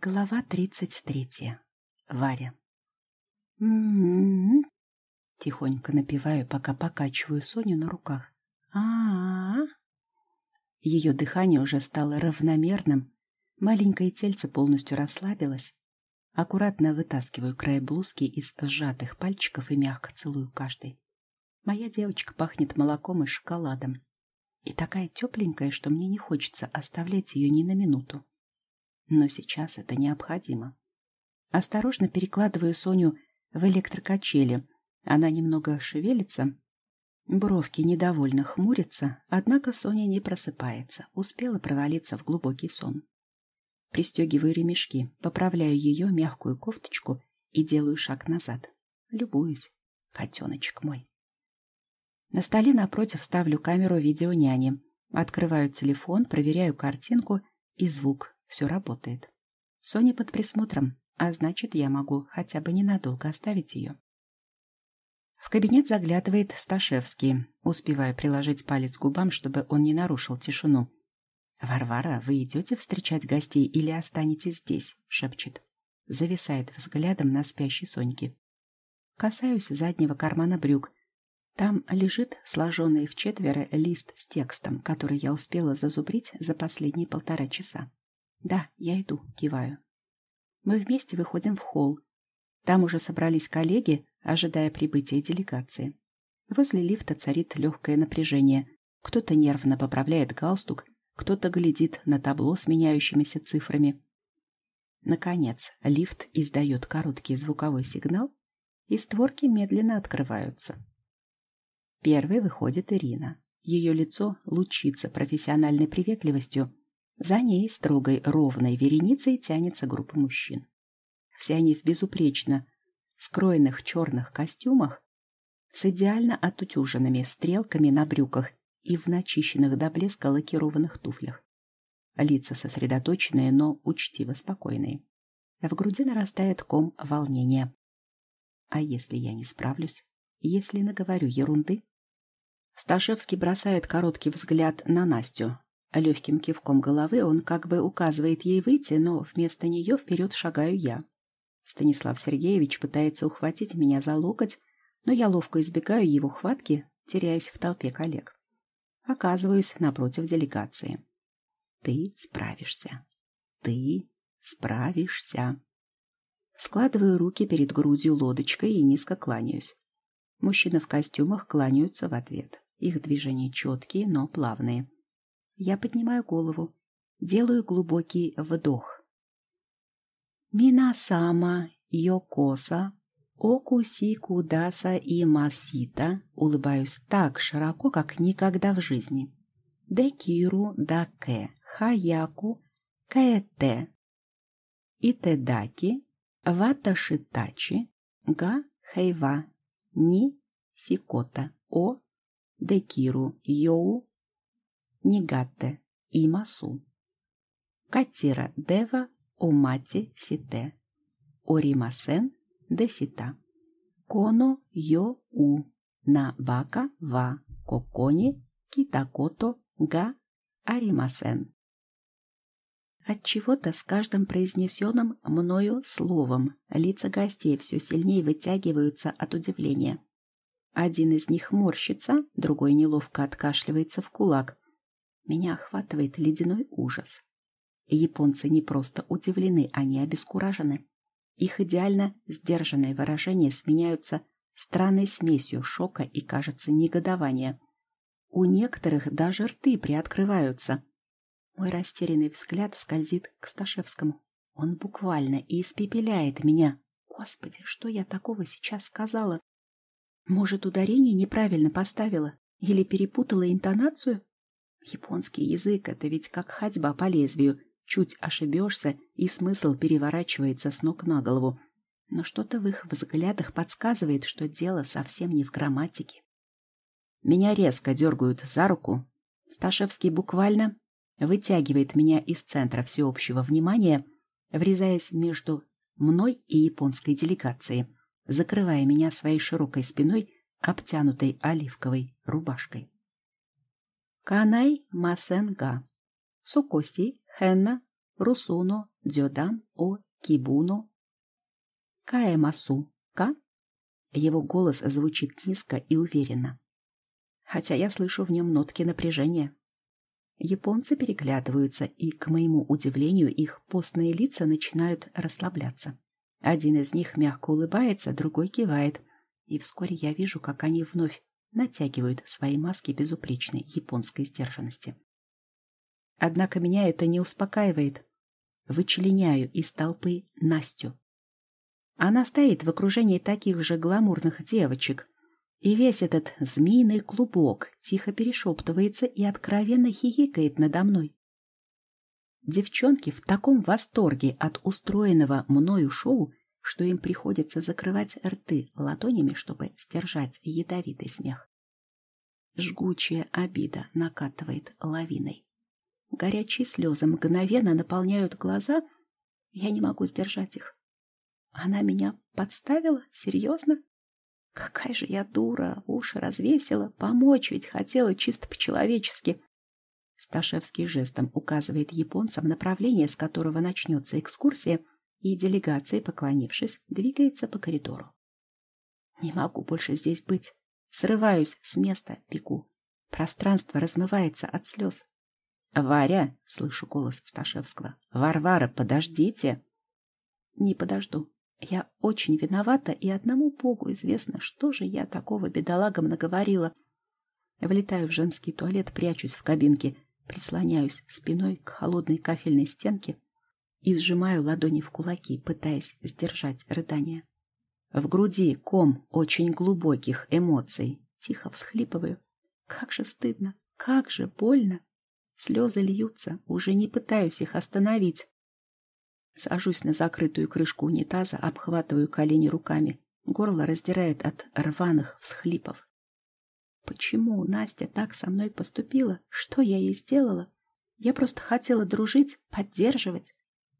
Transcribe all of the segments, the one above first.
Глава тридцать третья. Варя. «М-м-м», тихонько напеваю, пока покачиваю Соню на руках. а а Ее дыхание уже стало равномерным, маленькое тельце полностью расслабилось. Аккуратно вытаскиваю край блузки из сжатых пальчиков и мягко целую каждый. Моя девочка пахнет молоком и шоколадом. И такая тепленькая, что мне не хочется оставлять ее ни на минуту но сейчас это необходимо. Осторожно перекладываю Соню в электрокачели. Она немного шевелится. Бровки недовольно хмурятся, однако Соня не просыпается, успела провалиться в глубокий сон. Пристегиваю ремешки, поправляю ее мягкую кофточку и делаю шаг назад. Любуюсь. Котеночек мой. На столе напротив ставлю камеру видеоняни. Открываю телефон, проверяю картинку и звук все работает. Соня под присмотром, а значит, я могу хотя бы ненадолго оставить ее. В кабинет заглядывает Сташевский, успевая приложить палец к губам, чтобы он не нарушил тишину. «Варвара, вы идете встречать гостей или останетесь здесь?» — шепчет. Зависает взглядом на спящей Соньке. Касаюсь заднего кармана брюк. Там лежит сложенный в четверо лист с текстом, который я успела зазубрить за последние полтора часа. «Да, я иду», — киваю. Мы вместе выходим в холл. Там уже собрались коллеги, ожидая прибытия делегации. Возле лифта царит легкое напряжение. Кто-то нервно поправляет галстук, кто-то глядит на табло с меняющимися цифрами. Наконец, лифт издает короткий звуковой сигнал, и створки медленно открываются. Первой выходит Ирина. Ее лицо лучится профессиональной приветливостью, за ней строгой ровной вереницей тянется группа мужчин. Все они в безупречно скроенных черных костюмах с идеально отутюженными стрелками на брюках и в начищенных до блеска лакированных туфлях. Лица сосредоточенные, но учтиво спокойные. В груди нарастает ком волнения. А если я не справлюсь? Если наговорю ерунды? Сташевский бросает короткий взгляд на Настю, Легким кивком головы он как бы указывает ей выйти, но вместо нее вперед шагаю я. Станислав Сергеевич пытается ухватить меня за локоть, но я ловко избегаю его хватки, теряясь в толпе коллег. Оказываюсь напротив делегации. Ты справишься. Ты справишься. Складываю руки перед грудью лодочкой и низко кланяюсь. Мужчины в костюмах кланяются в ответ. Их движения четкие, но плавные. Я поднимаю голову, делаю глубокий вдох. Минасама Йокоса Окуси Кудаса и Масита улыбаюсь так широко, как никогда в жизни. できるだけ早く帰っていただき私たちが平和に仕事をできるように願っています。こちらではお待ちしておりませんでした。このよう。 На Бака Ва Кокони Китакото Га Аримасен. Отчего-то с каждым произнесенным мною словом лица гостей все сильнее вытягиваются от удивления. Один из них морщится, другой неловко откашливается в кулак, меня охватывает ледяной ужас. Японцы не просто удивлены, они обескуражены. Их идеально сдержанные выражения сменяются странной смесью шока и, кажется, негодования. У некоторых даже рты приоткрываются. Мой растерянный взгляд скользит к Сташевскому. Он буквально испепеляет меня. Господи, что я такого сейчас сказала? Может, ударение неправильно поставила? Или перепутала интонацию? Японский язык — это ведь как ходьба по лезвию. Чуть ошибешься, и смысл переворачивается с ног на голову. Но что-то в их взглядах подсказывает, что дело совсем не в грамматике. Меня резко дергают за руку. Сташевский буквально вытягивает меня из центра всеобщего внимания, врезаясь между мной и японской делегацией, закрывая меня своей широкой спиной, обтянутой оливковой рубашкой. Канай Масенга. Сукоси, Хенна, Русуно, дзёдан о кибуно каэмасу ка. Его голос звучит низко и уверенно. Хотя я слышу в нем нотки напряжения. Японцы переглядываются, и, к моему удивлению, их постные лица начинают расслабляться. Один из них мягко улыбается, другой кивает, и вскоре я вижу, как они вновь натягивают свои маски безупречной японской сдержанности. Однако меня это не успокаивает. Вычленяю из толпы Настю. Она стоит в окружении таких же гламурных девочек, и весь этот змеиный клубок тихо перешептывается и откровенно хихикает надо мной. Девчонки в таком восторге от устроенного мною шоу, что им приходится закрывать рты ладонями, чтобы сдержать ядовитый смех. Жгучая обида накатывает лавиной. Горячие слезы мгновенно наполняют глаза, я не могу сдержать их. Она меня подставила? Серьезно? Какая же я дура, уши развесила, помочь ведь хотела чисто по-человечески. Сташевский жестом указывает японцам направление, с которого начнется экскурсия, и делегация, поклонившись, двигается по коридору. Не могу больше здесь быть. Срываюсь с места, бегу. Пространство размывается от слез. «Варя!» — слышу голос Сташевского. «Варвара, подождите!» «Не подожду. Я очень виновата, и одному Богу известно, что же я такого бедолагам наговорила. Влетаю в женский туалет, прячусь в кабинке, прислоняюсь спиной к холодной кафельной стенке и сжимаю ладони в кулаки, пытаясь сдержать рыдание. В груди ком очень глубоких эмоций. Тихо всхлипываю. Как же стыдно, как же больно. Слезы льются, уже не пытаюсь их остановить. Сажусь на закрытую крышку унитаза, обхватываю колени руками. Горло раздирает от рваных всхлипов. Почему Настя так со мной поступила? Что я ей сделала? Я просто хотела дружить, поддерживать.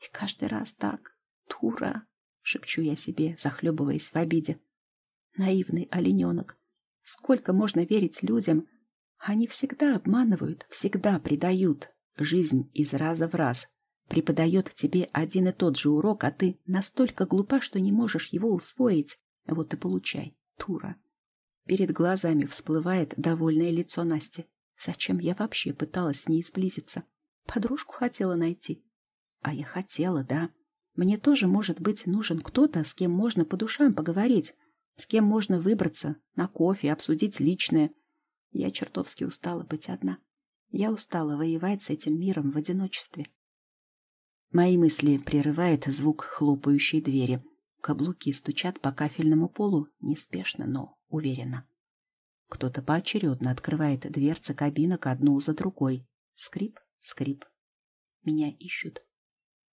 И каждый раз так. Тура, шепчу я себе, захлебываясь в обиде. Наивный олененок. Сколько можно верить людям? Они всегда обманывают, всегда предают. Жизнь из раза в раз преподает тебе один и тот же урок, а ты настолько глупа, что не можешь его усвоить. Вот и получай, Тура. Перед глазами всплывает довольное лицо Насти. Зачем я вообще пыталась с ней сблизиться? Подружку хотела найти. А я хотела, да. Мне тоже, может быть, нужен кто-то, с кем можно по душам поговорить, с кем можно выбраться на кофе, обсудить личное. Я чертовски устала быть одна. Я устала воевать с этим миром в одиночестве. Мои мысли прерывает звук хлопающей двери. Каблуки стучат по кафельному полу неспешно, но уверенно. Кто-то поочередно открывает дверцы кабинок одну за другой. Скрип, скрип. Меня ищут.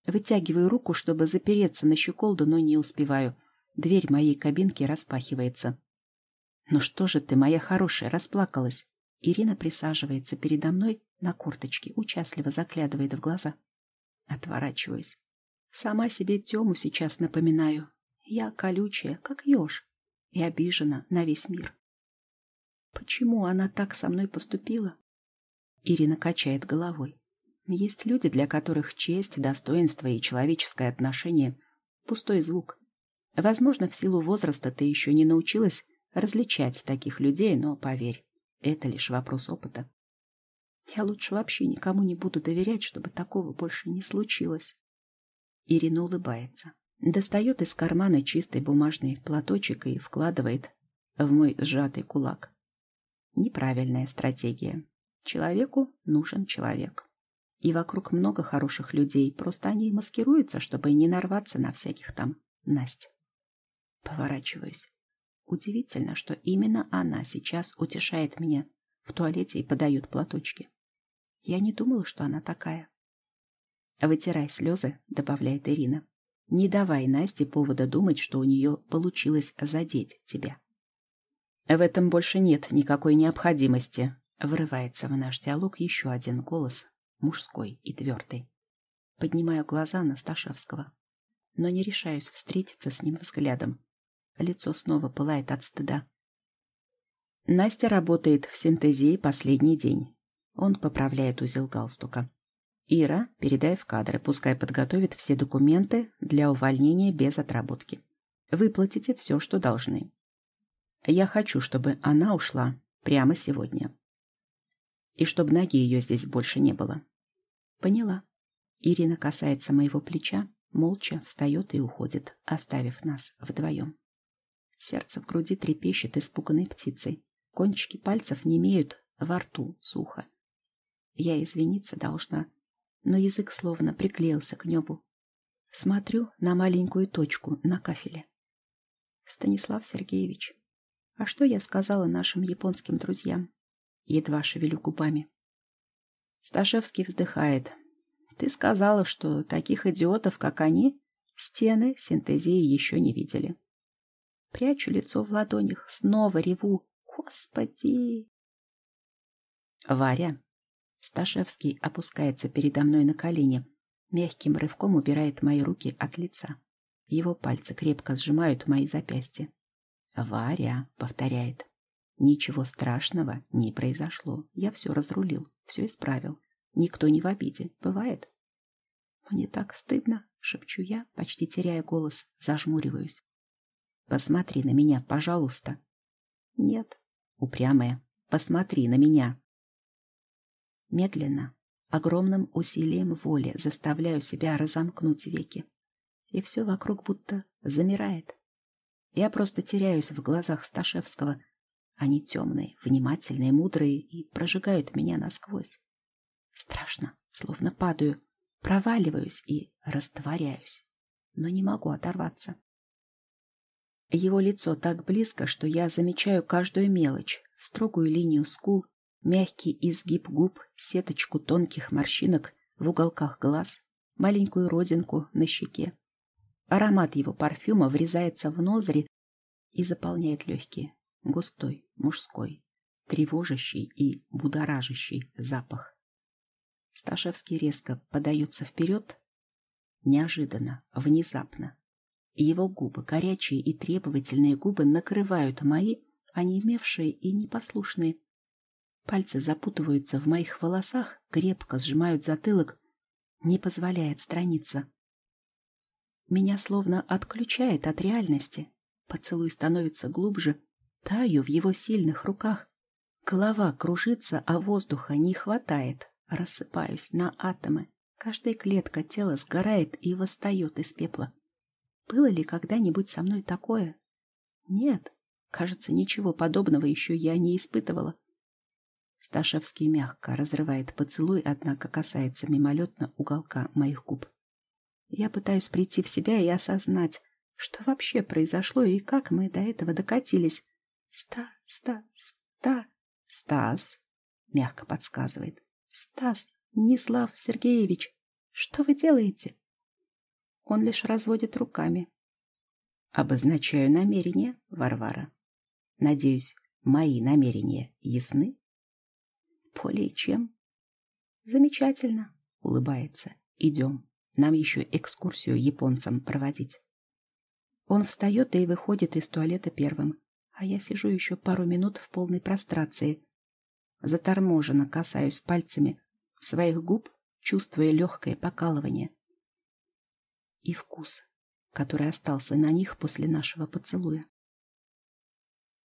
Вытягиваю руку, чтобы запереться на щеколду, но не успеваю. Дверь моей кабинки распахивается. «Ну что же ты, моя хорошая, расплакалась?» Ирина присаживается передо мной на курточке, участливо заглядывает в глаза. Отворачиваюсь. Сама себе Тему сейчас напоминаю. Я колючая, как еж, и обижена на весь мир. Почему она так со мной поступила? Ирина качает головой. Есть люди, для которых честь, достоинство и человеческое отношение — пустой звук. Возможно, в силу возраста ты еще не научилась различать таких людей, но, поверь, это лишь вопрос опыта. Я лучше вообще никому не буду доверять, чтобы такого больше не случилось. Ирина улыбается. Достает из кармана чистый бумажный платочек и вкладывает в мой сжатый кулак. Неправильная стратегия. Человеку нужен человек. И вокруг много хороших людей, просто они маскируются, чтобы не нарваться на всяких там Насть. Поворачиваюсь. Удивительно, что именно она сейчас утешает меня в туалете и подает платочки. Я не думала, что она такая. «Вытирай слезы», — добавляет Ирина. «Не давай Насте повода думать, что у нее получилось задеть тебя». «В этом больше нет никакой необходимости», — врывается в наш диалог еще один голос, мужской и твердый. Поднимаю глаза на Сташевского, но не решаюсь встретиться с ним взглядом. Лицо снова пылает от стыда. Настя работает в синтезии последний день. Он поправляет узел галстука. Ира, передай в кадры, пускай подготовит все документы для увольнения без отработки. Выплатите все, что должны. Я хочу, чтобы она ушла прямо сегодня. И чтобы ноги ее здесь больше не было. Поняла. Ирина касается моего плеча, молча встает и уходит, оставив нас вдвоем. Сердце в груди трепещет испуганной птицей. Кончики пальцев не имеют во рту сухо. Я извиниться должна, но язык словно приклеился к небу. Смотрю на маленькую точку на кафеле. Станислав Сергеевич, а что я сказала нашим японским друзьям? Едва шевелю губами. Сташевский вздыхает. Ты сказала, что таких идиотов, как они, стены синтезии еще не видели. Прячу лицо в ладонях, снова реву. Господи! Варя. Сташевский опускается передо мной на колени, мягким рывком убирает мои руки от лица. Его пальцы крепко сжимают мои запястья. «Варя», — повторяет, — «ничего страшного не произошло. Я все разрулил, все исправил. Никто не в обиде. Бывает?» «Мне так стыдно», — шепчу я, почти теряя голос, зажмуриваюсь. «Посмотри на меня, пожалуйста». «Нет». «Упрямая, посмотри на меня». Медленно, огромным усилием воли заставляю себя разомкнуть веки. И все вокруг будто замирает. Я просто теряюсь в глазах Сташевского. Они темные, внимательные, мудрые и прожигают меня насквозь. Страшно, словно падаю, проваливаюсь и растворяюсь, но не могу оторваться. Его лицо так близко, что я замечаю каждую мелочь, строгую линию скул, мягкий изгиб губ, сеточку тонких морщинок в уголках глаз, маленькую родинку на щеке. Аромат его парфюма врезается в ноздри и заполняет легкие. Густой, мужской, тревожащий и будоражащий запах. Сташевский резко подается вперед, неожиданно, внезапно. Его губы, горячие и требовательные губы, накрывают мои, онемевшие и непослушные. Пальцы запутываются в моих волосах, крепко сжимают затылок, не позволяет отстраниться. Меня словно отключает от реальности. Поцелуй становится глубже, таю в его сильных руках. Голова кружится, а воздуха не хватает. Рассыпаюсь на атомы. Каждая клетка тела сгорает и восстает из пепла. Было ли когда-нибудь со мной такое? Нет. Кажется, ничего подобного еще я не испытывала. Сташевский мягко разрывает поцелуй, однако касается мимолетно уголка моих губ. Я пытаюсь прийти в себя и осознать, что вообще произошло и как мы до этого докатились. Ста, ста, ста, Стас, мягко подсказывает. Стас, Нислав Сергеевич, что вы делаете? Он лишь разводит руками. Обозначаю намерение, Варвара. Надеюсь, мои намерения ясны? Более чем. Замечательно, улыбается. Идем. Нам еще экскурсию японцам проводить. Он встает и выходит из туалета первым, а я сижу еще пару минут в полной прострации. Заторможенно касаюсь пальцами своих губ, чувствуя легкое покалывание. И вкус, который остался на них после нашего поцелуя.